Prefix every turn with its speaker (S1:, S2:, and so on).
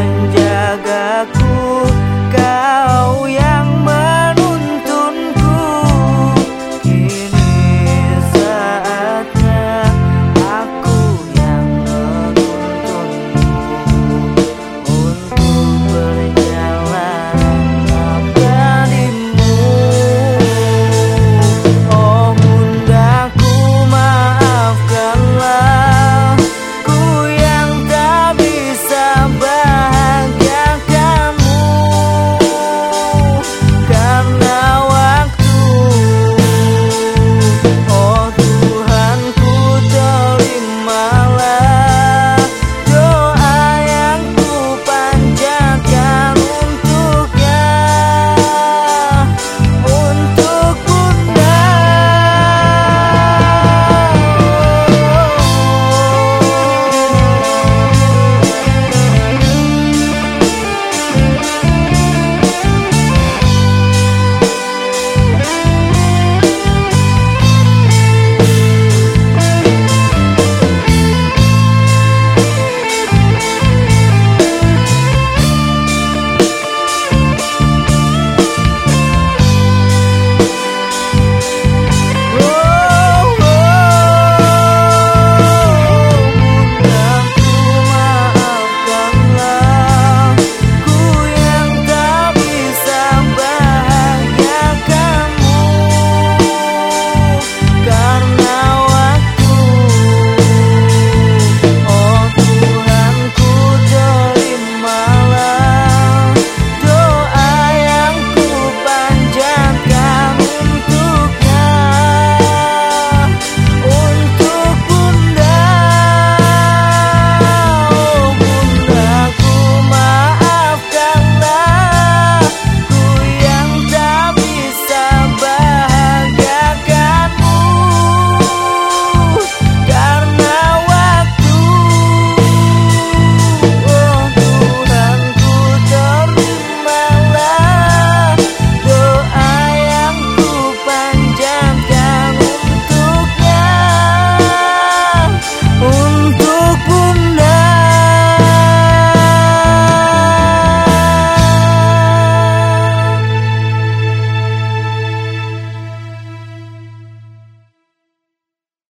S1: mind.